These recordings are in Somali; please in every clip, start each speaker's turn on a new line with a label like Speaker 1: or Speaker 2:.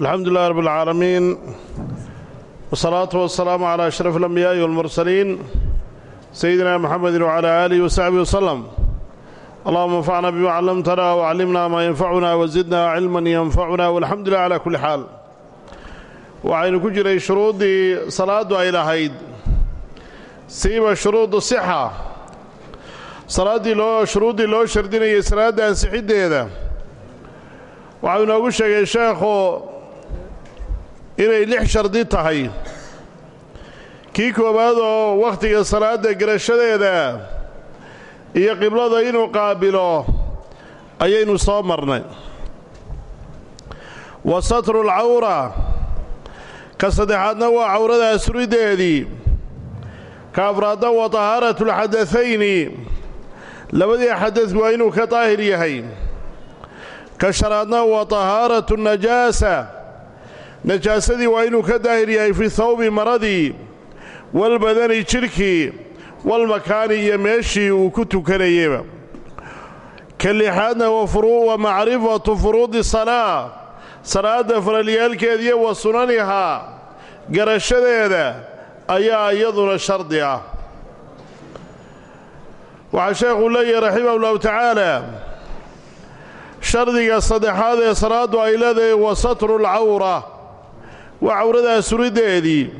Speaker 1: alxamdu lilah rab اlcaalamiin wsalaatu wasalaamu calaa ashraf alambiyaai walmursaliin sayidina muxamedi wcalaa aalihi wasaxbihi wasalam allahuma anfacna bima callamtana wacallimna maa yanfacuna wasidna cilman yanfacuna walxamdu lilah calaa kulli xaal waxaynu ku jiray shuruuddii salaaddu ay lahayd. Siiba shuruudu sixa. Salaaddii loo shuruuddii loo shardinayay salaadda ansixiddeeda. Waxau inoogu sheegay sheekhu inay lix shardi tahay. Kii koowaad oo wakhtiga salaadda garashadeeda iyo qiblada inuu qaabilo ayaynu soo marnay. Wa satru lcawra ka saddexaadna waa cawrada asurideedii ka afraadna waa tahaaratu lxadathayni labadii xadad waa inuu ka daahir yahay. Ka shanaadna waa tahaaratu najaasa najaasadii waa inuu ka daahir yahay fi thawbi maradii walbadani jidhkii walmakaani iyo meeshii uu ku tukanayeyba. Ka lixaadna wa macrifatu furuudi salaa salaadda faralyaalkeediiyo wa sunanihaa garashadeeda ayaa iyaduna shardi ah. Waxaa sheekhuu leeyahay raximah ullahu tacaala shardiga saddexaad ee salaaddu ay leedahay wa satru lcawra waa cawrada suriddeedii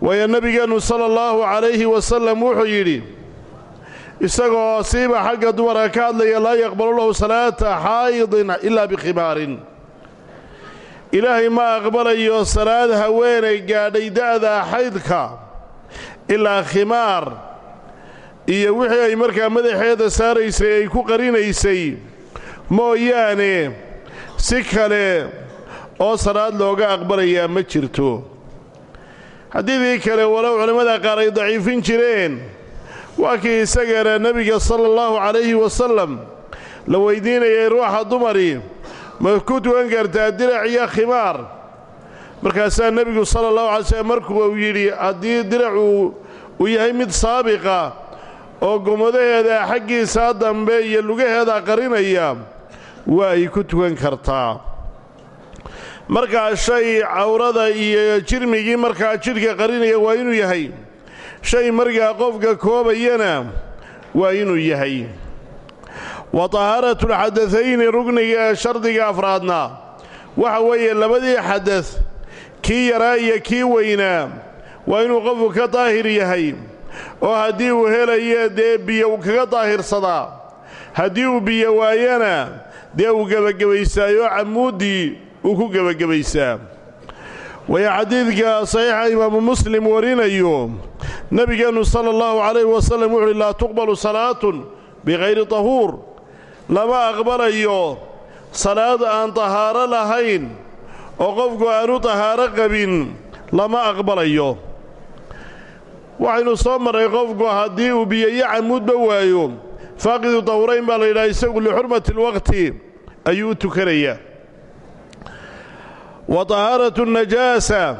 Speaker 1: waayo nebigeennu sala allahu calayhi wasalam wuxuu yidhi isagoo siiba xagga dumarka ka hadlaya laa yaqbalu lahu salaata xaayidin ilaa bikhimaarin ilaahay ma aqbalayo salaad haweenay gaadhay da'da xaydka ilaa khimaar. Iyo wixii ay markaa madaxeeda saaraysay ay ku qarinaysay mooyaane si kale oo salaad looga aqbalayaa ma jirto. Xadiidkii kale walow culimmada qaar ay daciifin jireen waa kii isagana nebiga sala allahu calayhi wasalam la weydiinayay ruuxa dumari ma ku tukan kartaa dirac iyo khimaar. Markaasaa nebigu sala allahu alay slm markuu uu yidhi haddii diracu uu yahay mid saabiqa oo gomadaheeda xaggiisaa dambe iyo lugaheeda qarinaya waa ay ku tukan kartaa markaa shay cawrada iyo jirmigii markaa jidhka qarinaya waa inuu yahay. Shay markaa qofka koobayana waa inuu yahay. Wa tahaaratu lxadathayni rugniga shardiga afraadna. Waxa weeye labadii xadad kii yaraa iyo kii weynaa waa inuu qofku ka daahir yahay. Oo haddii uu helayo dee biyo uu kaga daahirsadaa. Haddii uu biyo waayana dee uu gebagabaysaayo camuuddii uu ku gebagabaysaa waya xadiidka saxiixa imaamu muslim warinayo nebigeennu sala allahu calayhi wasallam wuxuuhi laa tuqbalu salaatun bikayri tahuur. Lama aqbalayo salaad aan tahaaro lahayn oo qofku aanu tahaaro qabin lama aqbalayo. Waxaynu soo marray qofku haddii uu biyo iyo camuudba waayo faaqidu dawrayn baa la yidhaha isagu lixurmati alwaqti ayuu u tukanayaa wa tahaaratu najaasa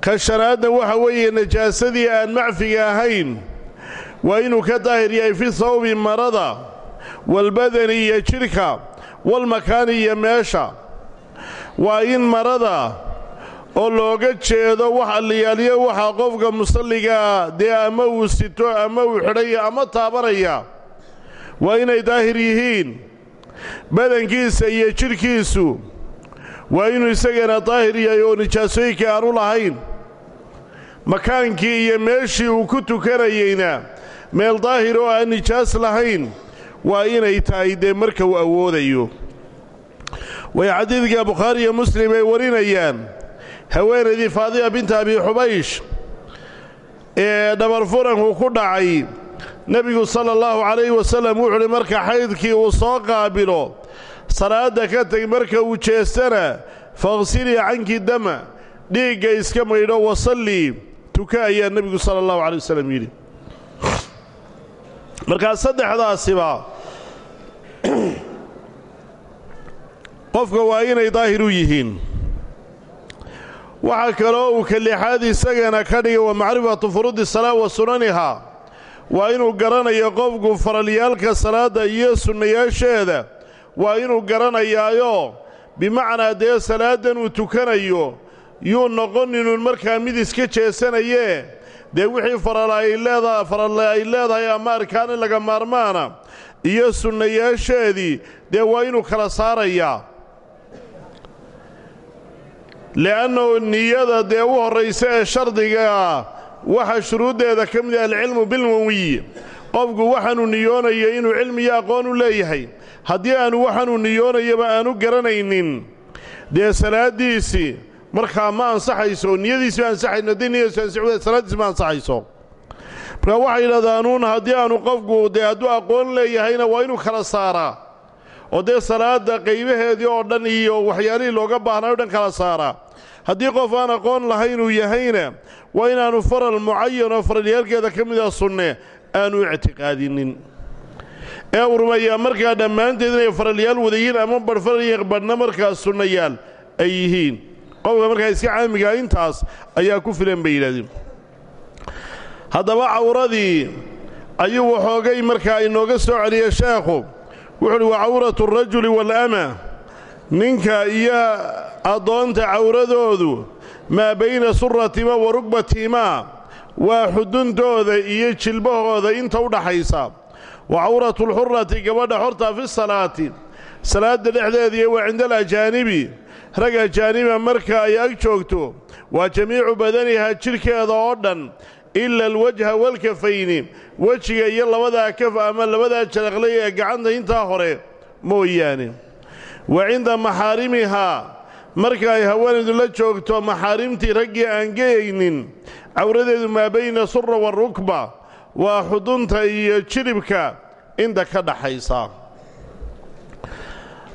Speaker 1: ka shanaadna waxa weeye najaasadii aan macfiga ahayn waa inuu ka daahir yahay fi thawbi marada walbadani iyo jidhka walmakaani iyo meesha waa in marada oo looga jeedo wax alliyaalyo waxaa qofka musalligaa dee ama uu sito ama uu xidhaya ama taabanaya waa inay daahir yihiin badankiisa iyo jidhkiisu waa inuu isagana daahir yahay oo nijaasooyinkii aanu lahayn. Makaankii iyo meeshii uu ku tukanayeyna meel daahir oo aan nijaas lahayn waa inay tahay dee marka uu awoodayo. Way xadiidka bukhaari iyo muslim ay warinayaan. Haweenaydii faadima binta abi xubaysh ee dhabar furanku ku dhacay nebigu sala allahu calayhi wasallam wuxuuhi marka xaydkii uu soo qaabilo salaadda ka teg marka uu jeestana fakhsilii canki dama dhiigga iska maydho wasallii tuka ayaa nebigu sala allahu calay wasalam yidhi. Markaa saddexdaasiba qofka waa inay daahir u yihiin. Waxaa kaloo uu kalixaad isagana ka dhigay wa macrifatu furuudi salaa wa sunanihaa waa inuu garanayo qofku faralyaalka salaadda iyo sunnayaasheeda waa inuu garanayaayo. Bimacnaa dee salaaddan uu tukanayo yuu noqoninun markaa mid iska jeesanayee dee wixii farala ay leedahay ama arkaani laga maarmaana. Iyo sunnayaasheedii dee waa inuu kala saarayaa li'annahu niyada dee u horraysa ee shardigaa waxaa shuruuddeeda ka mid ah alcilmu bilmawiy qofku waxaanuu niyoonayo inuu cilmiyo aqoon u leeyahay haddii aanu waxaanuu niyoonayaba aanu garanaynin. Dee salaaddiisii markaa ma ansaxayso niyadiisi ma ansaxayno haddii niyadiisu ansixuda salaaddiisi ma ansaxayso. Markaa waxay yidhahdaanuun haddii aanu qofku dee hadduu aqoon leeyahayna waa inuu kala saaraa. Oo dee salaadda qaybaheedii oo dhan iyo waxyaalihii looga baahnay o dhan kala saaraa. Haddii qof aan aqoon lahaynuu yahayna waa inaannu faral mucayan oo faralyaalkeeda ka ah sunne aanu ictiqaadinin ee uu rumeeyaa markaa dhammaanteed inay faralyaal wadayiin ama badhfaralya badhna markaas sunnayaal ay yihiin. Qofka markaa iska caamigaa intaas ayaa ku filan bay yidhahdeen haddaba cawradii ayuu waxoogay markaa inooga soo celiyey sheekhu. Wuxu uhi wa cawratu alrajuli waalama ninka iyo addoonta cawradoodu maa bayna suratimaa wa rugbatihimaa waa xuduntooda iyo jilbahooda inta u dhaxaysa wa cawratu alxurati gabadha xorta fi salaati. Salaadda dhexdeediiyo waa cinda alajaanibi rag ajaaniba marka ay ag joogto waa jamiicu badaniha jidhkeeda oo dhan ila alwajha walkafayni. Wejiga iyo labadaa kaf ama labadaa jaraqlay ee gacanta intaa hore mooyaane. Wa cinda maxaarimihaa marka ay haweenaydu la joogto maxaarimtii raggii aan geyaynin cawradeedu maa bayna sura warukba waa xudunta iyo jilibka inta ka dhaxaysa.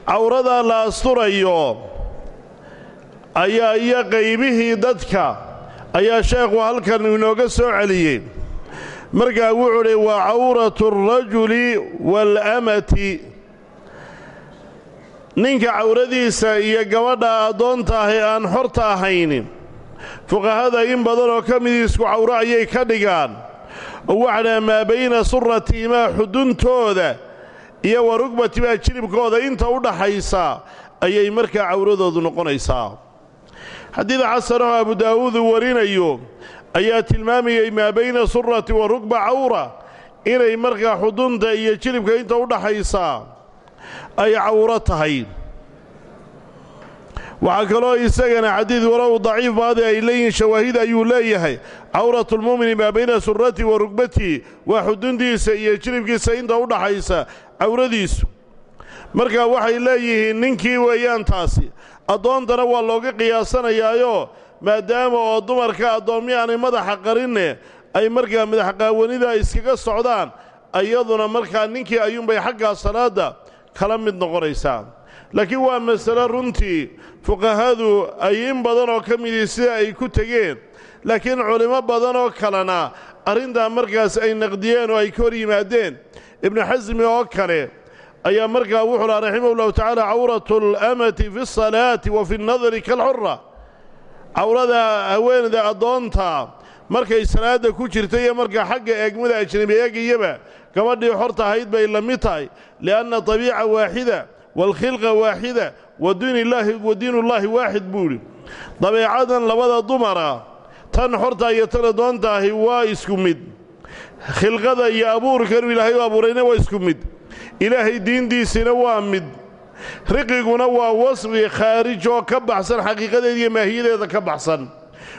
Speaker 1: Cawrada la asturayo ayaa iyo qaybihii dadka ayaa sheekhu halkan inooga soo celiyey. Markaa wuxuu waa cawratu alrajuli waalamati ninka cawradiisa iyo gabadha addoonta ah ee aan xorta ahayn fuqahada in badan oo ka midii isku cawro ayay ka dhigaan dhaha maa bayna suratihimaa xuduntooda iyo wa rugbatimaa jilibkooda inta u dhaxaysa ayay markaa cawradoodu noqonaysaa. Xadiid xasanaho abu daawuud uu warinayo ayaa tilmaamayay maa bayna surati wa rugba cawra inay markaa xudunta iyo jilibka inta u dhaxaysaa ay cawro tahay waxaa kaloo isagana xadiid walow daciif baadi ay leeyihiin shawaahid ayuu leeyahay. Cawratulmu'mini maa bayna surati wa rugbatihi waa xuduntiisa iyo jilibkiisa inta u dhaxaysa cawradiisu marka waxay leeyihiin ninkii weeyaan taasi addoontana waa looga qiyaasanayaayo maadaama oo dumarka addoommi aanay madaxa qarinne ay markaa madaxqaawanida iskaga socdaan iyaduna markaa ninkii ayuunbay xaggaa salaadda kala mid noqonaysaa laakiin waa masale runtii. Fuqahadu ay in badan oo ka midii sida ay ku tegeen. Laakiin culimmo badan oo kalena arrintaa markaas ay naqdiyeen oo ay ka hor yimaadeen. Ibnu xasmi oo kale ayaa markaa wuxuu laha raximah ullahu tacaala cawratu alamati fi asalaati wa fi nnadari kalxura cawrada haweenayda addoonta markay salaadda ku jirta iyo markaa xagga eegmada ajnabi eegayaba gabadhii xorta ahayd bay la mid tahay. Lianna tabiica waaxida waalkhilqa waaxida wa diinullaahi waaxid buu idhi dabeecadan labada dumara tan xorta iyo tan addoonta ahi waa isku mid. Khilqada iyo abuurkanu ilaahay u abuurayna waa isku mid. Ilaahay diintiisina waa mid. Riqiguna waa wasfi khaarij oo ka baxsan xaqiiqadeeda iyo maahiyadeeda ka baxsan.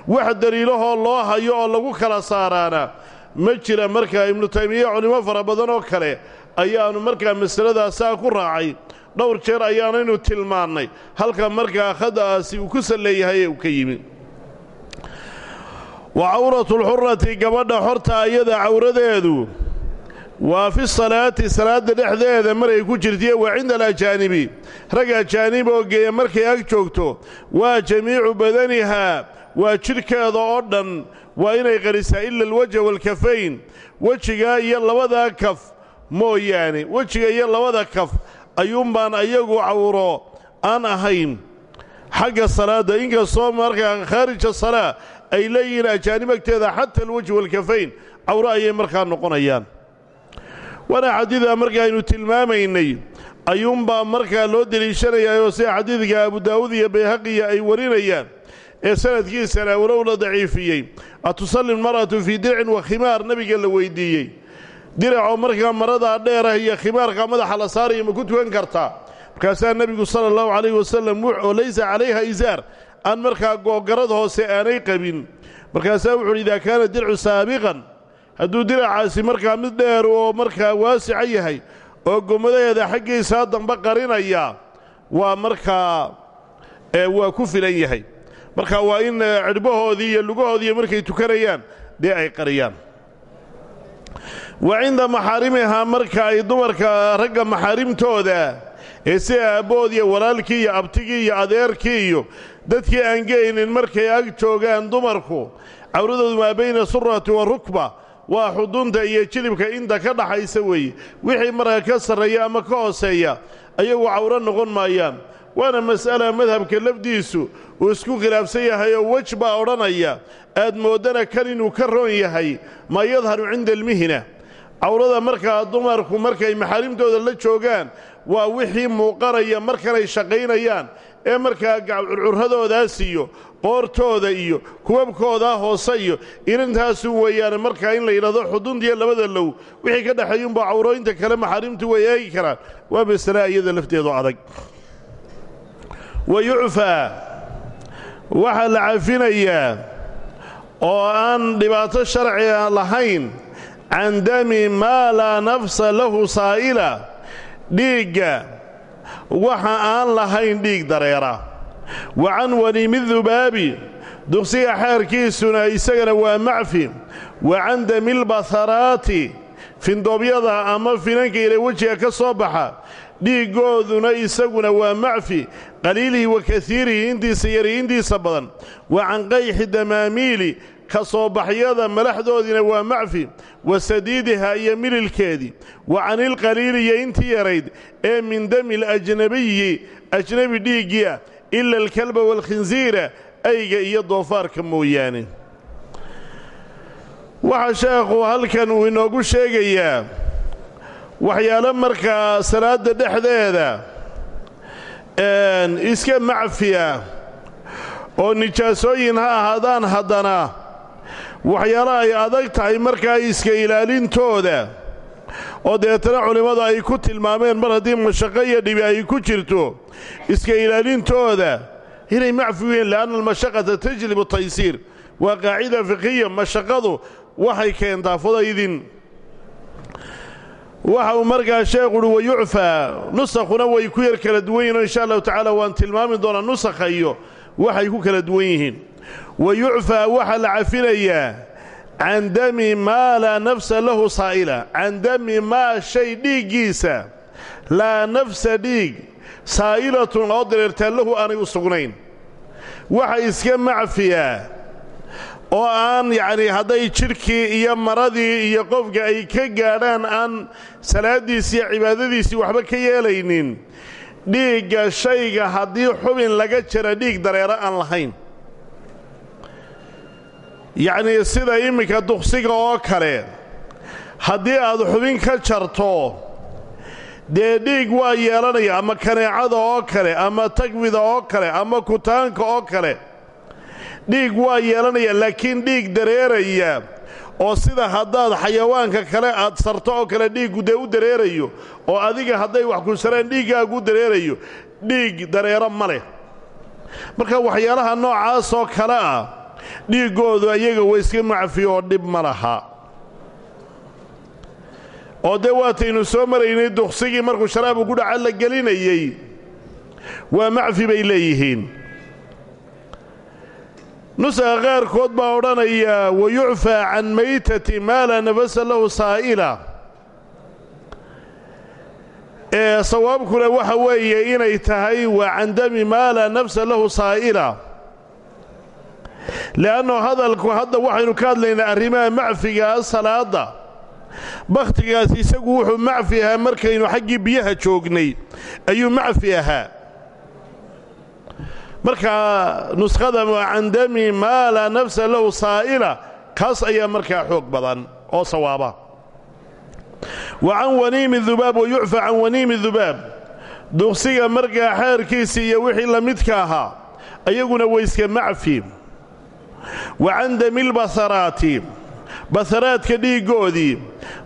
Speaker 1: Wax daliilahoo loo hayo oo lagu kala saaraana ma jira markaa ibnu taymiye culimo fara badan oo kale ayaannu markaa masaladaasaa ku raacay. Dhowr jeer ayaanaynu tilmaannay. Halka markaa khada'aasi uu ku salleeyahay ee uu ka yimi. Wa cawratulxurati gabadha xorta iyada cawradeedu waa fi salaati salaadda dhexdeeda maray ku jirtiye waa cinda alajaanibi. Rag ajaanib oo geeya markay ag joogto waa jamiicu badanihaa waa jidhkeeda oo dhan waa inay qarisaa ila alwajha waalkafayn wejigaa iyo labadaa kaf mooyaane wejiga iyo labada kaf ayuunbaan ayagu cawro aan ahayn. Xagga salaadda inkastoo markaa khaarija salaa ay leeyihiin ajaanib agteeda xata alwajhi waalkafayn cawro ayay markaa noqonayaan. Waana xadiida marka aynu tilmaamaynay. Ayuunbaa markaa loo deliishanayaayoo sida xadiidka abu daa'uud iyo bayhaqiya ay warinayaan ee sanadkiisana walow la daciifiyey. Atusalli lmar'atu fii dircin wa khimaar nebiga la weydiiyey. Diracoo markaa maradaa dheerah iyo khimaarka madaxa la saaraya ma ku tukan kartaa. Markaasaa nebigu sala allahu calayhi wasalam oo laysa calayha isaar aan markaa googarad hoose aanay qabin. Markaasaa wuxu uhi idaa kaana dircu saabiqan hadduu diracaasi markaa mid dheer oo markaa waasica yahay oo gommadaheeda xaggiisaa dambe qarinaya waa markaa waa ku filan yahay marka waa in cidhbahoodii iyo lugahoodiiyo markay tukanayaan dee ay qariyaan. Wa cinda maxaarimihaa marka ay dumarka ragga maxaarimtooda ee sida aabbood iyo walaalkii iyo abtigii iyo adeerkii iyo dadkii aan geynin markay ag joogaan dumarku cawradoodu maa bayna surati wa rukba waa xudunta iyo jilibka inta ka dhaxaysa weeye. Wixii markaa ka sarreeya ama ka hooseeya ayagu cawro noqon maayaan waana mas'ala madhabka lafdiisu uu isku khilaafsan yahay oo wej baa odhanaya aad mooddana kan inuu ka roon yahay maa yadharu cinda almihna cawrada markaa dumarku markay maxaarimtooda la joogaan waa wixii muuqanaya markanay shaqaynayaan ee markaa curcuradoodaas iyo qoortooda iyo kubabkoodaa hoose iyo inantaasu weeyaane markaa in la yidhahdo xuduntiyo labada low wixii ka dhexeeyuunbaa cawrooyinta kale maxaarimtu way eegi karaan. Waa masale iyada lafteedu adag wa yucfaa waxaa la cafinayaa oo aan dhibaato sharciga lahayn can dami maa laa nafsa lahu saa'ila dhiigga waxa aan lahayn dhiig dareera. Wa can waniimi dubaabi duqsiga xeerkiisuna isagana waa macfi. Wa can damilbaharaati findoobyada ama finanka ila wejiga ka soo baxa dhiiggooduna isaguna waa macfi qaliilihi wa kaiirihi intiisa yari intiisa badan. Wa can qayxi damaamiili ka soo baxyada malaxdoodiina waa macfi wa sadiidiha iyo mililkeedii wa canilqaliili iyo intii yarayd ee min dami alajnabiyi ajnebi dhiiggii ah ila alkalba waalkhinsiira ayga iyo doofaarka mooyaane. Waxaa sheekhu halkan uu inoogu sheegayaa waxyaalo markaa salaadda dhexdeeda iska macfiya oo nijaasooyin ha ahaadaan haddana waxyaalo ay adag tahay markaa iska ilaalintooda oo deetana culimmadu ay ku tilmaameen mar haddii mashaqo iyo dhibi ay ku jirto iska ilaalintooda inay macfi weyn li'anna almashaqata tajlibu taysiir waa qaacida fiqiya mashaqadu waxay keentaa fudaydin waxa uu markaa sheekhuuhi wayucfaa nusakhuna way ku yar kala duwan yihiin o insha allahu tacaala waan tilmaami doonaa nusakha iyo waxay ku kala duwan yihiin. Wa yucfaa waxaa la cafinayaa can dami maa laa nafsa lahu saa'ila. Can dami maa shay dhiiggiisa laa nafsa dhiig saa'ilatun oo dareertaa lahu aanay u sugnayn. Waxa iska macfiyaa oo aan yacnii hadday jidhkii iyo maradii iyo qofka ay ka gaadhaan aan salaaddiisii iyo cibaadadiisii waxba ka yeelaynin. Dhiigga shayga haddii xubin laga jira dhiig dareero aan lahayn. Yacnii sida iminka duqsiga oo kale haddii aad xubin ka jarto dee dhiig waa yeelanaya ama kaneecada oo kale ama tagwida oo kale ama kutaanka oo kale dhiig waa yeelanaya laakiin dhiig dareeraya. Oo sida haddaad xayawaanka kale aad sarto oo kale dhiiggu dee u dareerayo oo adiga hadday wax ku saraan dhiiggaagu dareerayo dhiig dareero ma leh. Marka waxyaalaha noocaasoo kale ah dhiiggoodu ayaga wa iska macfiyo oo dhib ma laha. Oo dee waataynu soo maraynay duqsigii markuu sharaabu ku dhaca la gelinayey waa macfi bay leeyihiin nusaha qaarkood baa odhanaya wa yucfaa can maytati maa laa nafasa lahu saa'ila ee sawaabkuna waxa weeye inay tahay waa can dami maa laa nafsa lahu saa'ila le'anno hadalku hadda waxaynu ka hadlaynaa arrimaha macfigaa salaadda. Bakhtigaas isagu wuxuu macfi ahaa markaynu xaggii biyaha joognay ayuu macfi ahaa markaa nuskhada can dami maa laa nafsa lahu saa'ila. Kaas ayaa markaa xoog badan oo sawaaba. Wa can waniimi dubaab wa yucfa can waniimi dubaab. Duqsiga markaa xeerkiisii iyo wixii la midka ahaa ayaguna wayska macfi. Wa can damil basaraati basaraadka dhiiggoodii.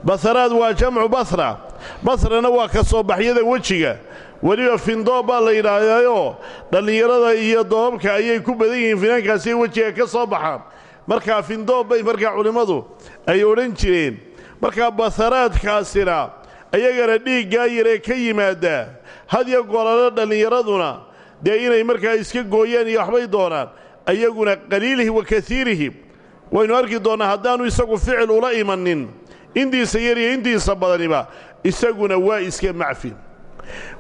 Speaker 1: Basaraad waa jamcu basra. Basrana waa ka soo baxyada wejiga weliba findoob baa la yidhaahdaayoo dhallinyarada iyo doobabka ayay ku badan yihiin finaankaasiy wejiga ka soo baxaan. Markaa findoob bay markaa culimmadu ay odhan jireen. Markaa basaraadkaasina ayagana dhiiggaa yaree ka yimaaddaa hadya golale dhallinyaraduna dee inay markaa iska gooyaan iyo waxbay doonaan ayaguna qaliilihi wa kasiirihi waynu arki doonnaa haddaannu isagu ficil ula imanin intiisa yar iyo intiisa badaniba isaguna waa iska macfi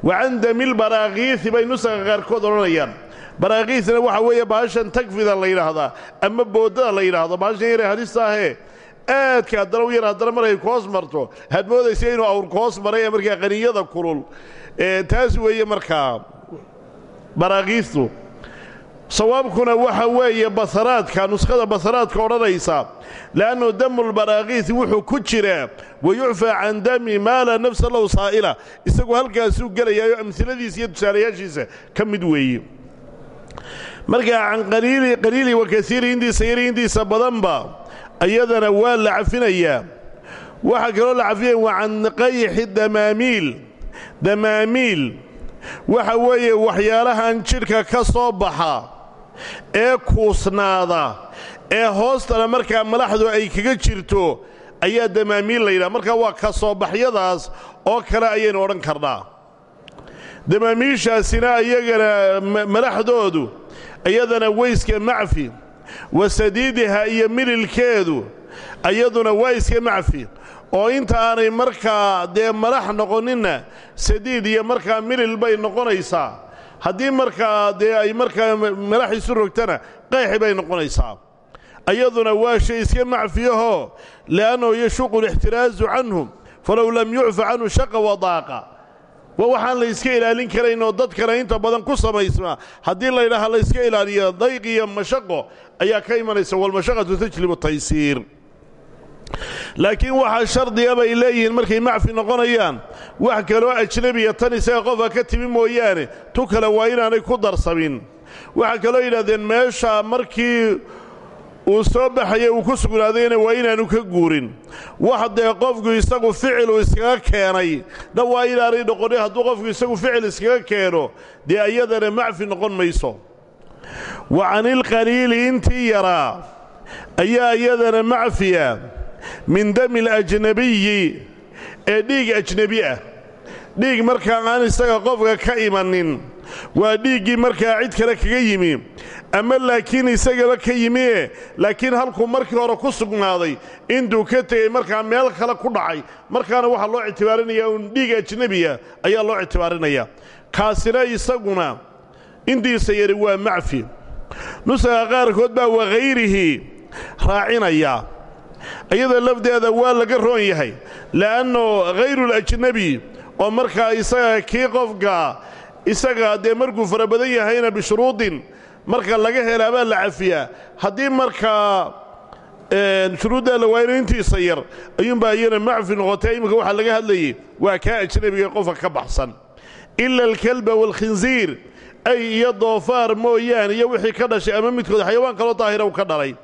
Speaker 1: wa can damil baraakiisi bay nusaga qaarkood odhanayaan. Baraakiisna waxa weeye baashan tagfida la yidhaahdaa ama boodada la yidhaahdo baashan yaree halista ahee aadka haddana u yar haddana markay koos marto. Had moodaysa inuu awr koos maray ee markaa qaniyada kulul. Taas weeye markaa baraakiistu sawaabkuna waxa weeye basaraadka nuskhada basaraadka odhanaysa le'annu damulbaraakiis wuxuu ku jiraa wayucfaa can dami maa laa nafsa low saa'ila isagoo halkaasuu gelayaayo amhiladiisa iyo tusaalayaashiisa ka mid weeye markaa can qaliili qaliili wa kasiiri intiisa yari intiisa badanba ayadana waa la cafinayaa waxaa kaloo la cafiyaya waa can qayxi damaamiil damaamiil. Waxa weeye waxyaalahan jidhka ka soo baxa ee kuusnaada ee hoostana markaa malaxdu ay kaga jirto ayaa damaamiil la yidhaha. Markaa waa ka soo baxyadaas oo kale ayaynu odhan karnaa. Damaamiishaasina iyagana malaxdoodu iyadana weyska macfi wa sadiidiha iyo mililkeedu iyaduna waa macfi oo inta aanay markaa dee malax noqoninna sadiid iyo markaa milil bay noqonaysaa haddii markaa dee ay markaa malax isu rogtana qayxi bay noqonaysaa. Ayaduna waa shay iska macfiyahoo li'annahu yashuqu lixtiraasu canhum falow lam yucfa canhu shaqa wadaaqa waa waxaan la yska ilaalin karayn oo dadkana inta badan ku samaysmaa haddii laydhaha la yska ilaaliyo dayq iyo mashaqo ayaa ka imanaysa walmashaqatu tajlibu taysiir laakiin waxaa shardiga bay leeyihiin markay macfi noqonayaan. Wax kaloo ajnebiya tan isaga qofka ka timi mooyaane tu kale waa inaanay ku darsamin. Waxaa kaloo yidhahdeen meesha markii uu soo baxaya uu ku sugnaadayna waa inaanu ka guurin. Wax dee qofku isagu ficilu iskaga keenay na waa inaanay noqonin hadduu qofku isagu ficil iskaga keeno dee ayadana macfi noqon mayso. Wa canilqaliili intii yaraa ayaa iyadana macfiya min dami alajnabiyi ee dhiig ajnebi ah. Dhiig markaa aan isaga qofka ka imanin waa dhiiggii markaa cid kale kaga yimi. Ama laakiin isagaba ka yimie laakiin halkuu markii hore ku sugnaaday intuu ka tegey markaa meel kale ku dhacay markaana waxaa loo ictibaarinaya uun dhiig ajnebiya ayaa loo ictibaarinaya. Kaasina isaguna intiisa yari waa macfi. Nusaga qaarkood baa wakhayrihii raacinaya iyada lafdeeda waa laga roon yahay le'anno khayruulajnebi oo markaa isaga kii qofka isaga dee markuu fara badan yahayna bishuruudin marka laga helaa baa la cafiyaa. Haddii markaa shuruuddaa la waayna intiisa yar ayuunbaa iyana macfi noqotay iminka waxaa laga hadlayay waa kaa ajnebiga qofka ka baxsan. Ila alkalba waalkhinsiir ay iyo doofaar mooyaane iyo wixii ka dhashay ama midkood xayawaan kaloo daahira u ka dhalay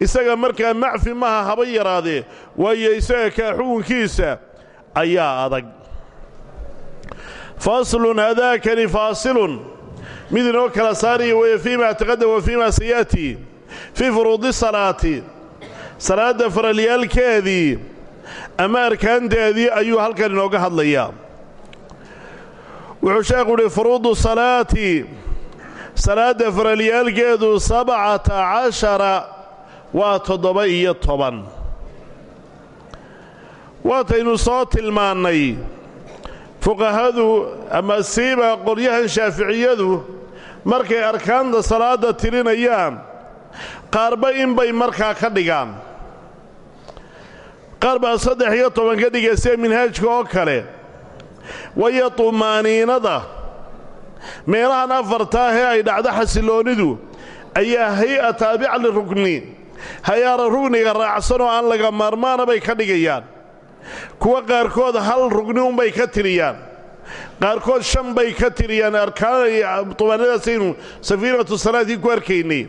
Speaker 1: isaga markaa macfi maha haba yaraadee waayo isaga kaa xukunkiisa ayaa adag. Faslun hadaakani faasilun. Mid inoo kala saaraya weeye fii ma taqadam wa fii ma saya'tii fii furuudi salaati. Salaadda faralyaalkeedii ama arkaanteedii ayuu halkan inooga hadlayaa. Wuxuu sheekhu uhi furuudu salaati salaadda faralyaalkeedu sabcata cashara waa toddoba iyo toban. Waataynu soo tilmaannay fuqahadu ama siiba qolyahan shaaficiyadu markay arkaanta salaadda tirinayaan qaarba inbay markaa ka dhigaan. Qaar baa saddex iyo toban ka dhiga sida minhaajka oo kale. Waayo tumaaniinada meelahan afartaahee ay dhacdo xasilloonidu ayaa hay'a taabica lirukni hay'ara rugniga raacsan oo aan laga maarmaana bay ka dhigayaan. Kuwa qaarkood hal rugni unbay ka tiriyaan. Qaarkood shan bay ka tiriyaan. Arkaan tumaanadaasaynu safiinatu salaadkii ku arkaynay.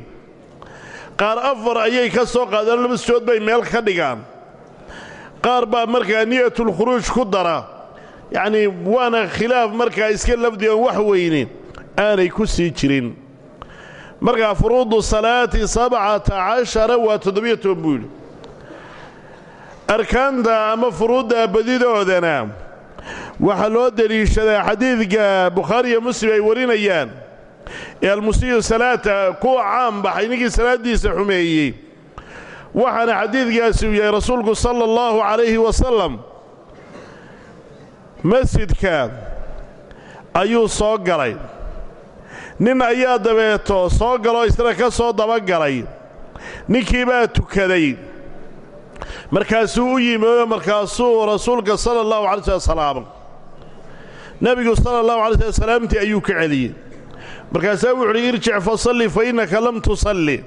Speaker 1: Qaar afar ayay ka soo qaadaan laba sood bay meel ka dhigaan. Qaar baa markaa niyatulkhuruuj ku dara. Yacnii waana khilaaf markaa iska lafdi oon wax weyne aanay ku sii jirin markaa furuudu salaati sabcata cashara waa toddobiyo toban buu yidhi. Arkaanta ama furuudda badidoodana waxaa loo deliishadaa xadiidka bukhaari iyo muslim ay warinayaan ee almusiiu salaata kuwa caan baxay ninkii salaaddiisa xumeeyey. Waxaana xadiidkaasi uu yahay rasuulku sala allahu calayhi wasalam masjidka ayuu soo galay nin ayaa dabeeto soo galoo isna ka soo dabagalay. Ninkii baa tukaday. Markaasuu u yimi oo markaasuu rasuulka sala allahu alay sl salaamo nebigu sala allahu alay sl salaamtii ayuu ka celiyey. Markaasaa wuxu uhi irjic fasalli fa innaka lam tusalli.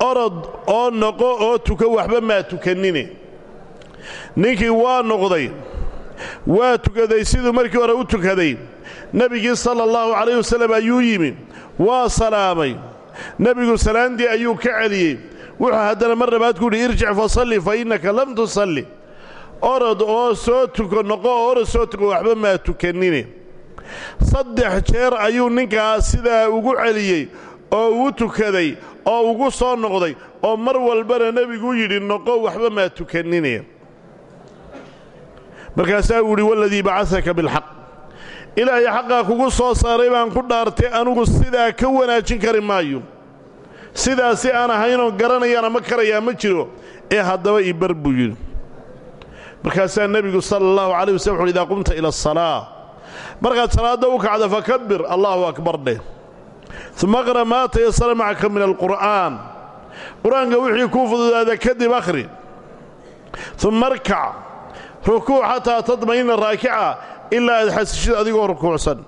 Speaker 1: Orod oo noqo oo tuka waxba maa tukannine ninkii waa noqday waa tukaday siduu markii hore u tukaday nebigii sala allahu calayh wasallam ayuu yimi waa salaamay. Nebigu salaantii ayuu ka celiyey. Wuxuu haddana mar labaad ku yidhi irjic fasalli fa innaka lam tusalli. Orod oo soo tuko noqo orod soo tuko waxba maa tukannine saddex jeer ayuu ninkaas sidaa ugu celiyey oo ugu tukaday oo ugu soo noqday oo mar walbana nebigu yidhi noqo waxba maa tukannine markaasaa uu yidhi waladii bacasaka bilxaq ilaahay xaqaa kugu soo saaray baan ku dhaartay anugu sidaa ka wanaajin kari maayo. Sidaasi aan ahaynoo garanayaan ama karayaa ma jiro ee haddaba ii bar buu yidhi. Markaasaa nebigu sala allahu calay waslm wuxuuhi idaa qumta ila asalaa markaad salaadda u kacda fakabbir allahu akbar dheh. Uma aqra maa tayasara macaka min alqur'aan. Qur'aanka wixii kuu fududaada kadib akhri. Uma arkac rukuuc xataa tadma'ina raakica ilaa aad xasishid adigoo rukuucsan.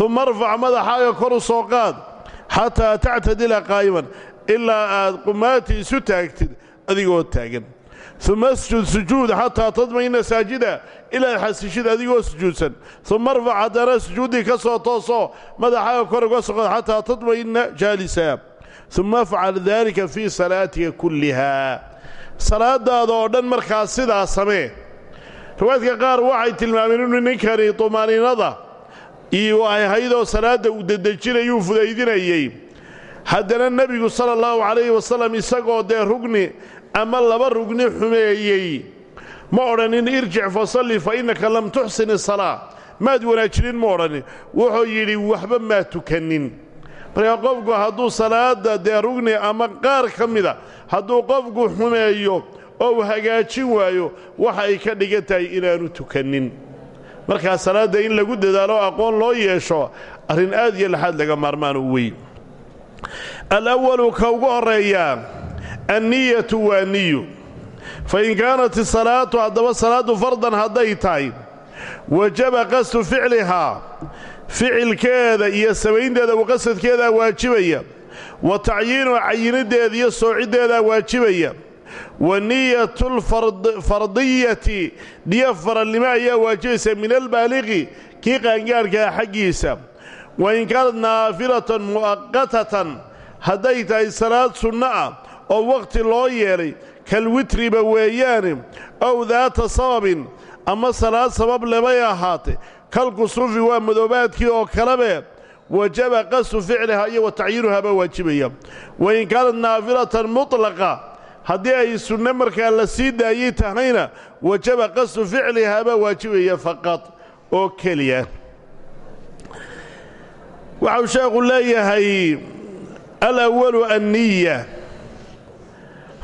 Speaker 1: Uma arfac madaxaaga kor u soo qaad xataa tactadila qaa'iman ilaa aad qumaatii isu taagtid adigoo taagan. Uma asjud sujuud xataa tadma'ina saajida ilaa aad xasishid adigoo sujuudsan. Uma arfac haddana sujuuddii ka soo toosoo madaxaaga kor uga soqod xataa tadma'ina jaalisa. Uma afcal daalika fii salaatika kulliha salaadaada oo dhan markaas sidaa samee riwaayadka qaar waxay tilmaameen inuu ninkani tumaaniinada iyo ay ahaydoo salaadda uu dedejinayuu fudaydinayey haddana nebigu sala allahu calayhi wasallam isagoo dee rugni ama laba rugni xumeeyey. Ma odhanin irjic fasalli fa innaka lam tuxsin isalaa maad wanaajinin ma odhanin. Wuxuu yidhi waxba maa tukannin markaa qofku hadduu salaadda dee rugni ama qaar ka mida hadduu qofku xumeeyo oo uu hagaajin waayo waxa ay ka dhigan tahay inaanu tukannin. Markaa salaadda in lagu dadaalo aqoon loo yeesho arrin aad iyo laxaad laga maarmaan u wey alawalu ka ugu horreeyaa anniyatu waa niyu. Fa in kaanat isalaatu haddaba salaaddu fardan hadday tahay wajaba qasdu ficlihaa ficilkeeda iyo samaynteeda u qasadkeedaa waajibaya. Wa tacyiinu cayiniddeeda iyo soociddeedaa waajibaya wa niyatulfardiyati niyo faralnimo ayaa waajibaysa min albaaliqi kii qaangaadhkaa xaggiisa wa in kaanad naafilatan mu'aqatatan hadday tahay salaad sunno ah oo wakhti loo yeelay kalwitriba weeyaane ow daata sababin. Ama salaad sabab lebay ahaatee kalkusufi waa madoobaadkii oo kalebe wajaba qasdu ficliha iyo wa tacyiinuhaabaa waajibaya wa in kaanad mutlaqa haddii ay sunno markaa la sii daayay tahayna wajaba qasdu ficlihaabaa waajibaya faqad oo keliya. Waxau sheekhu leeyahay alawalu anniya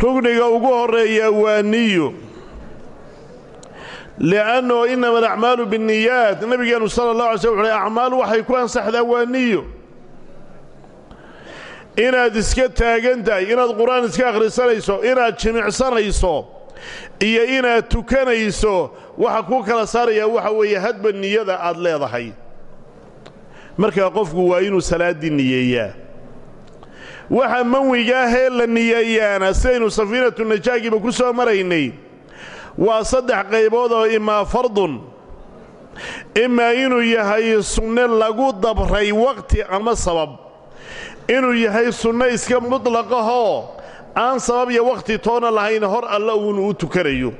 Speaker 1: rugniga ugu horreeya waa niyo li'annahu innama alacmaalu binniyaat nebigeennu sala allah alay slm wuxu uhi acmaal waxay ku ansaxdaa waa niyo inaad iska taagan tahay inaad qur'aan iska akhrisanayso inaad jimicsanayso iyo inaad tukanayso waxa kuu kala saarayaa waxa weeye hadba niyada aad leedahay. Markaa qofku waa inuu salaaddii niyeeyaa. Waxa manwigaahee la niyeeyaana sidaynu safiinatu najaagiba ku soo maraynay waa saddex qaybood oo imaa fardun. Imaa inuu yahay sunne lagu dabray waqti ama sabab inuu yahay sunno iska mutlaqahoo aan sabab iyo wakhti toona lahayn hor alla uunu u tukanayo.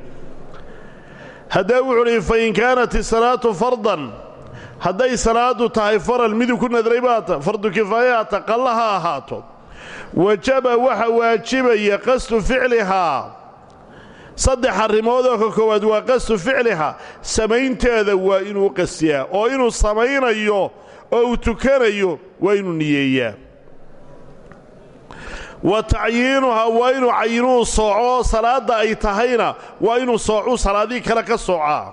Speaker 1: Haddaa wuxuu dhi fa in kaanat isalaatu fardan. Hadday salaadu tahay faral miduu ku nadray baata fardu kifaayaata qalla ha ahaato. Wajaba waxa waajibaya qasdu ficlihaa saddex arrimoodoo ka koowaad waa qasdu ficlihaa samaynteeda waa inuu qasyaa oo inuu samaynayo oo uu tukanayo waa inuu niyeeyaa wa tacyiinuhaa waa inuu cayinuu sooco salaadda ay tahayna waa inuu soocuu salaadihii kale ka soocaa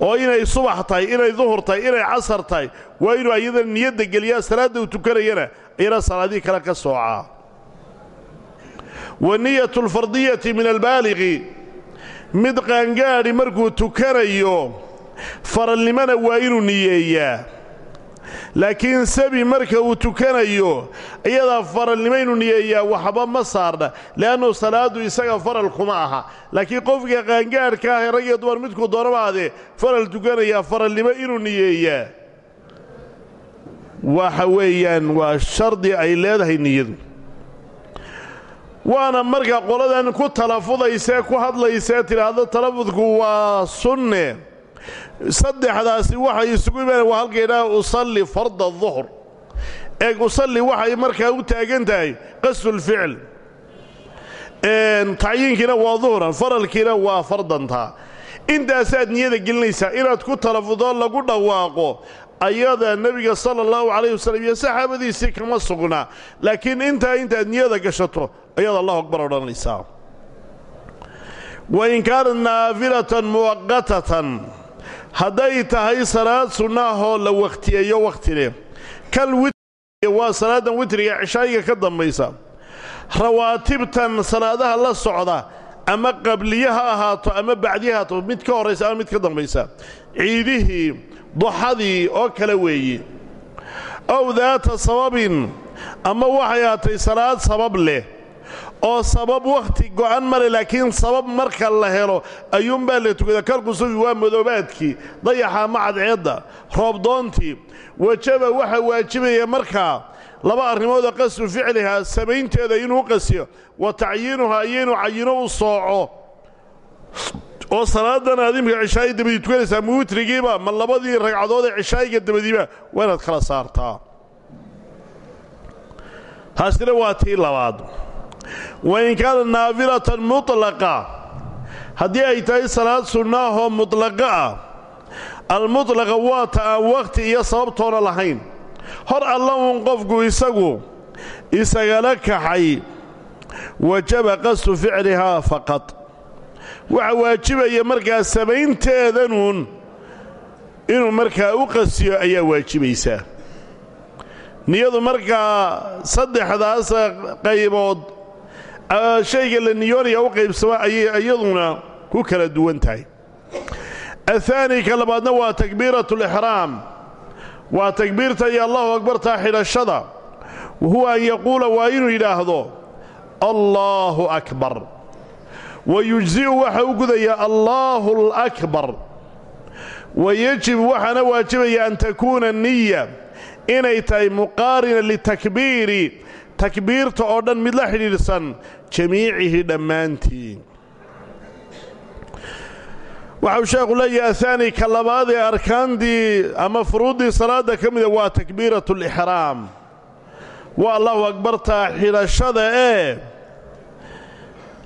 Speaker 1: oo inay subax tahay inay duhur tahay inay casar tahay waa inuu ayadana niyadda geliyaa salaadda uu tukanayana ayana salaadihii kale ka soocaa wa niyatu alfardiyati min albaaliqi mid qaangaadhi markuu tukanayo faralnimona waa inuu niyeeyaa laakiin sabi marka uu tukanayo iyadaa faralnimo inuu niyeeyaa waxba ma saarna le'annu salaaddu isaga faral kuma aha. Laakiin qofka qaangaadhka ah rag iyo dumar midkuu doonabaadee faral tukanayaa faralnimo inuu niyeeyaa. Waxa weeyaan waa shardi ay leedahay niyadu. Waana marka qoladan ku talafudaysee ku hadlaysee tidhaahdo talafudku waa sunne saddexdaasi waxay isugu imaaneen waa halkaydhaha usalli farda duhr eeg usalli waxay markaa u taagan tahay qasdulficl tacyiinkiina waa duhran faralkiina waa fardantaa intaasaad niyada gelinaysaa inaad ku talafudoo lagu dhawaaqo ayada nebiga sala allahu calayh wasallam iyo saxaabadiisii kama sugnaa laakiin intaa intaad niyada gashato ayaad allahu akbar odhanaysaa. Wa in kaanat naafilatan muwaqatatan hadday tahay salaad sunnaahoo la wakhtiyeeyo wakhtile kal witr waa salaadan witriga cishaayiga ka dambaysa. Rawaatibtan salaadaha la socda ama qabliye ha ahaato ama bacdiye ha ahaato mid ka horraysa ama mid ka dambaysa. Ciidihii duxadii oo kale weeye ow daata sababin ama waxay ahaatay salaad sabab leh oo sabab wakhti go'an male laakiin sabab marka la helo ayuunbaa la tukada kalkusufi waa madoobaadkii. Dayaxa ama cadceedda roobdoontii wajaba waxaa waajibaya markaa laba arrimoodoo qasdu ficlihaa samaynteeda inuu qasiyo wa tacyiinuhaa iyo inuu cayino u sooco. Oo salaadan aad imika cishaayi dabadii tukanaysaa ma witrigiiba ma labadii ragcadood ee cishaayiga dabadiiba waa inaad kala saartaa. Taasina waa tii labaad wa in kaanat naafilatan mutlaqa haddii ay tahay salaad sunnaahoo mutlaqa ah almutlaqa waa ta aan wakhti iyo sababtoona lahayn hor alla uun qofku isagu isagala kaxay wajaba qasdu ficlihaa faqad waxa waajibaya markaa samaynteedanuun inuu markaa u qasiyo ayaa waajibaysaa niyadu markaa saddexdaas qaybood shayga la niyoonaya u qaybsama ayay iyaduna ku kala duwan tahay. Ahaani ka labaadna waa takbiiratu alixraam waa takbiirta iyo allahu akbartaa xidhashada. Wahuwa an yaquula waa inuu yidhaahdo allaahu akbar. Wa yujzi'u waxa u gudaya allaahu alakbar wa yejibu waxaana waajibaya an takuuna niya inay tahay muqaarina litakbiiri takbiirta oo dhan mid la xidhiidhsan jamiicihi dhammaantii waxau sheekhu leeyahay ahaani ka labaad ee arkaandii ama furuuddii salaadda ka mida waa takbiiratu alixraam waa allahu akbartaa xidhashada ee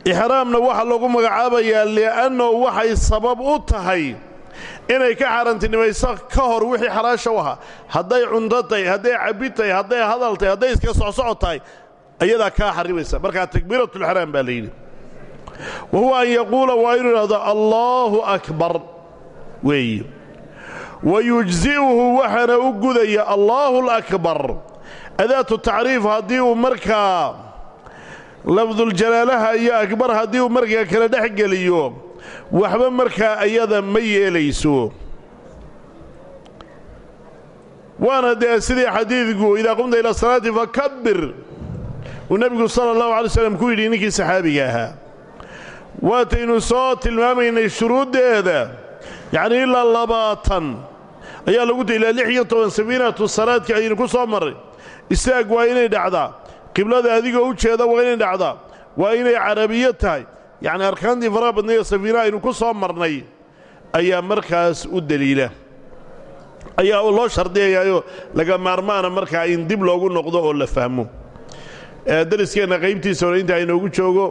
Speaker 1: ixraamna waxaa lagu magacaabayaa li'annahu waxay sabab u tahay inay ka xaaraantinimayso ka hor wixii xalaasha u ahaa. Hadday cunto tahay hadday cabbi tahay hadday hadal hadday iska socsocod tahay ayadaa kaa xarimaysa. Markaa takbiiratulixraam baa la yidhi. An yaquula waa inuu idhahdo allaahu akbar weeye wa yujzi'uhu waxaana u gudaya allaahu alakbar adaatu tacriif haddii uu markaa lafduljalaalaha iyo akbar haddii uu markaa kala dhex geliyo waxba markaa ayada ma yeelayso. Waana dee sidii xadiidku idaa qumta ila salaati fakabbir uu nebigu sala allahu alay slam ku yidhi ninkii saxaabiga ahaa. Waataynu soo tilmaamaynay shuruuddeeda. Yacnii ilaa labaatan ayaa lagu da ilaa lix iyo toban safiinatu salaadka aynu ku soo marray. Istaag waa inay dhacdaa. Qiblada adigoo u jeeda waa inay dhacdaa. Waa inay carabiyo tahay yacni arkaantii faraha badnay safiina aynu ku soo marnay ayaa markaas u deliila ayaa loo shardiyayaayo laga maarmaana markaa in dib loogu noqdo oo la fahmo. Dariskeenna qaybtiisa hore inta aynoogu joogo